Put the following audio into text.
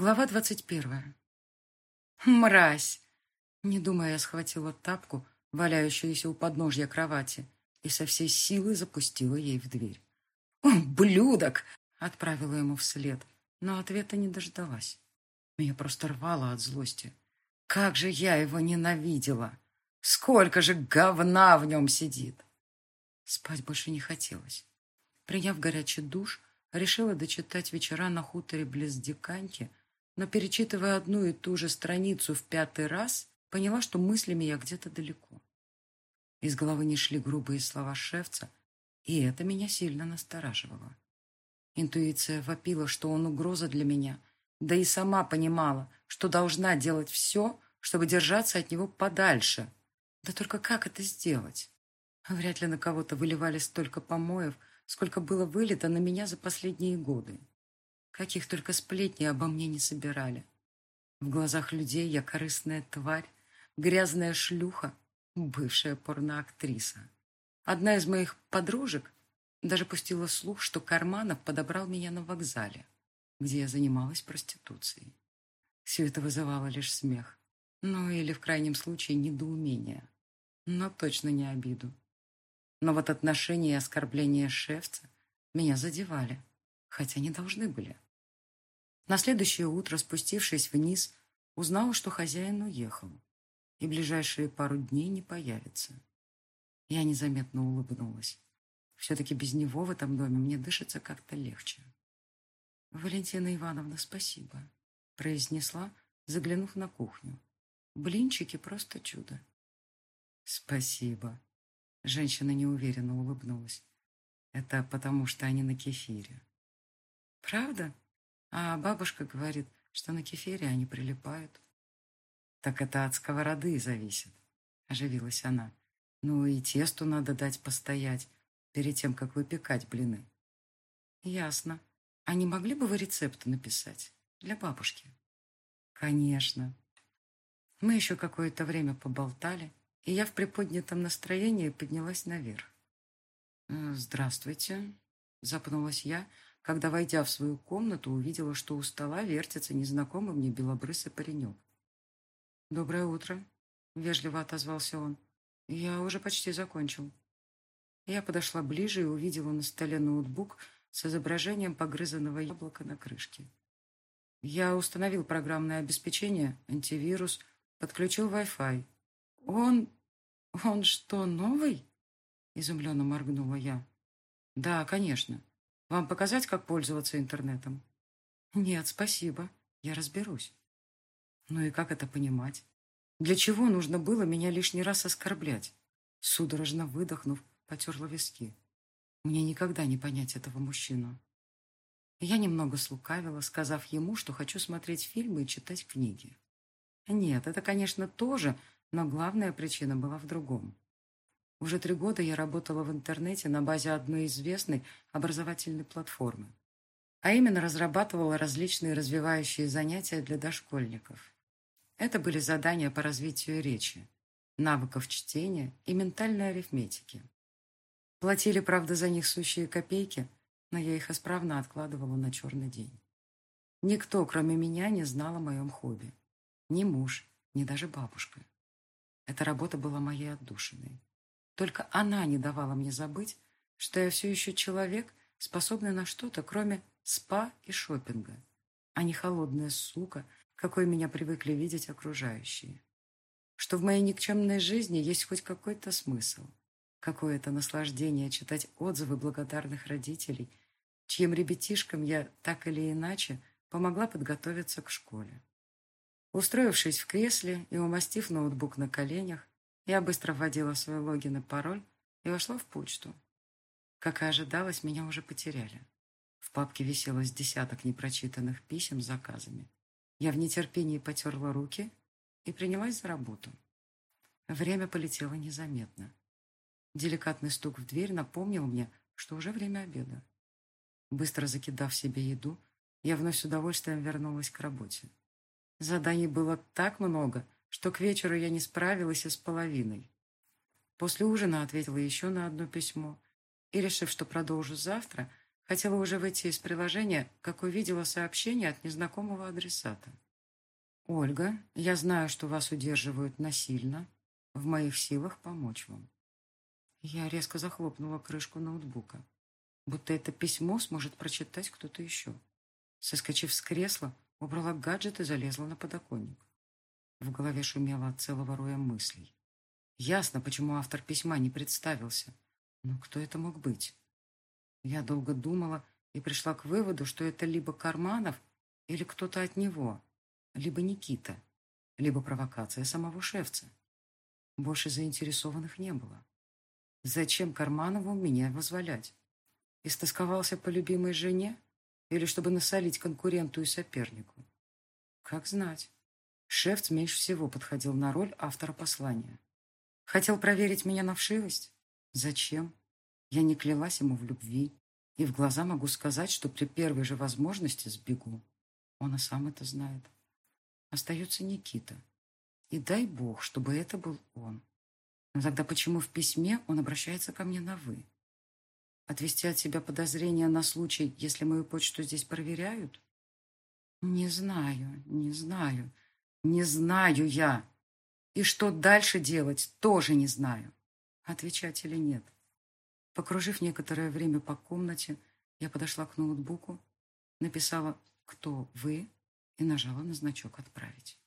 Глава двадцать первая. «Мразь!» Не думая, я схватила тапку, валяющуюся у подножья кровати, и со всей силы запустила ей в дверь. «Блюдок!» — отправила ему вслед, но ответа не дождалась. Меня просто рвало от злости. Как же я его ненавидела! Сколько же говна в нем сидит! Спать больше не хотелось. Приняв горячий душ, решила дочитать вечера на хуторе близ Диканьки — но, перечитывая одну и ту же страницу в пятый раз, поняла, что мыслями я где-то далеко. Из головы не шли грубые слова шефца, и это меня сильно настораживало. Интуиция вопила, что он угроза для меня, да и сама понимала, что должна делать все, чтобы держаться от него подальше. Да только как это сделать? Вряд ли на кого-то выливали столько помоев, сколько было вылито на меня за последние годы. Каких только сплетней обо мне не собирали. В глазах людей я корыстная тварь, грязная шлюха, бывшая порноактриса. Одна из моих подружек даже пустила слух, что Карманов подобрал меня на вокзале, где я занималась проституцией. Все это вызывало лишь смех. Ну или, в крайнем случае, недоумение. Но точно не обиду. Но вот отношения и оскорбления шефца меня задевали хотя не должны были. На следующее утро, спустившись вниз, узнала, что хозяин уехал и ближайшие пару дней не появится. Я незаметно улыбнулась. Все-таки без него в этом доме мне дышится как-то легче. «Валентина Ивановна, спасибо», — произнесла, заглянув на кухню. «Блинчики просто чудо». «Спасибо», — женщина неуверенно улыбнулась. «Это потому, что они на кефире». Правда? А бабушка говорит, что на кефире они прилипают. Так это от сковороды зависит, оживилась она. Ну и тесту надо дать постоять перед тем, как выпекать блины. Ясно. А не могли бы вы рецепты написать для бабушки? Конечно. Мы еще какое-то время поболтали, и я в приподнятом настроении поднялась наверх. «Э, «Здравствуйте», — запнулась я, — когда, войдя в свою комнату, увидела, что у стола вертится незнакомый мне белобрысый паренек. «Доброе утро», — вежливо отозвался он. «Я уже почти закончил». Я подошла ближе и увидела на столе ноутбук с изображением погрызанного яблока на крышке. Я установил программное обеспечение, антивирус, подключил Wi-Fi. «Он... он что, новый?» — изумленно моргнула я. «Да, конечно. Вам показать, как пользоваться интернетом? Нет, спасибо. Я разберусь. Ну и как это понимать? Для чего нужно было меня лишний раз оскорблять? Судорожно выдохнув, потерла виски. Мне никогда не понять этого мужчину. Я немного слукавила, сказав ему, что хочу смотреть фильмы и читать книги. Нет, это, конечно, тоже, но главная причина была в другом. Уже три года я работала в интернете на базе одной известной образовательной платформы. А именно разрабатывала различные развивающие занятия для дошкольников. Это были задания по развитию речи, навыков чтения и ментальной арифметики. Платили, правда, за них сущие копейки, но я их исправно откладывала на черный день. Никто, кроме меня, не знал о моем хобби. Ни муж, ни даже бабушка. Эта работа была моей отдушиной. Только она не давала мне забыть, что я все еще человек, способный на что-то, кроме спа и шопинга, а не холодная сука, какой меня привыкли видеть окружающие. Что в моей никчемной жизни есть хоть какой-то смысл, какое-то наслаждение читать отзывы благодарных родителей, чьим ребятишкам я так или иначе помогла подготовиться к школе. Устроившись в кресле и умастив ноутбук на коленях, я быстро вводила свой логин и пароль и вошла в почту. Как и ожидалось, меня уже потеряли. В папке виселось десяток непрочитанных писем с заказами. Я в нетерпении потерла руки и принялась за работу. Время полетело незаметно. Деликатный стук в дверь напомнил мне, что уже время обеда. Быстро закидав себе еду, я вновь с удовольствием вернулась к работе. Заданий было так много — что к вечеру я не справилась и с половиной. После ужина ответила еще на одно письмо и, решив, что продолжу завтра, Хотела уже выйти из приложения, как увидела сообщение от незнакомого адресата. «Ольга, я знаю, что вас удерживают насильно. В моих силах помочь вам». Я резко захлопнула крышку ноутбука, будто это письмо сможет прочитать кто-то еще. Соскочив с кресла, убрала гаджет и залезла на подоконник. В голове шумело от целого роя мыслей. Ясно, почему автор письма не представился. Но кто это мог быть? Я долго думала и пришла к выводу, что это либо Карманов, или кто-то от него, либо Никита, либо провокация самого шефца. Больше заинтересованных не было. Зачем Карманову меня возволять? Истосковался по любимой жене? Или чтобы насолить конкуренту и сопернику? Как знать. Шефц меньше всего подходил на роль автора послания. Хотел проверить меня на вшивость? Зачем? Я не клялась ему в любви, и в глаза могу сказать, что при первой же возможности сбегу. Он и сам это знает. Остается Никита. И дай бог, чтобы это был он. Но тогда почему в письме он обращается ко мне на «вы»? Отвести от себя подозрения на случай, если мою почту здесь проверяют? Не знаю, не знаю, не знаю я. И что дальше делать, тоже не знаю. Отвечать или нет. Покружив некоторое время по комнате, я подошла к ноутбуку, написала «Кто вы?» и нажала на значок «Отправить».